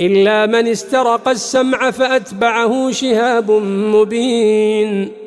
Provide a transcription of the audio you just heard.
إلا من استرق السمع فأتبعه شهاب مبين.